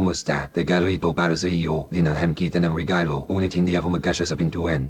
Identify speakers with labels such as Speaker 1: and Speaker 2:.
Speaker 1: kumusta? Tagal rito para sa iyo, dinalhan kita ng regalo, ngunit hindi ako magkasya sa pintuan.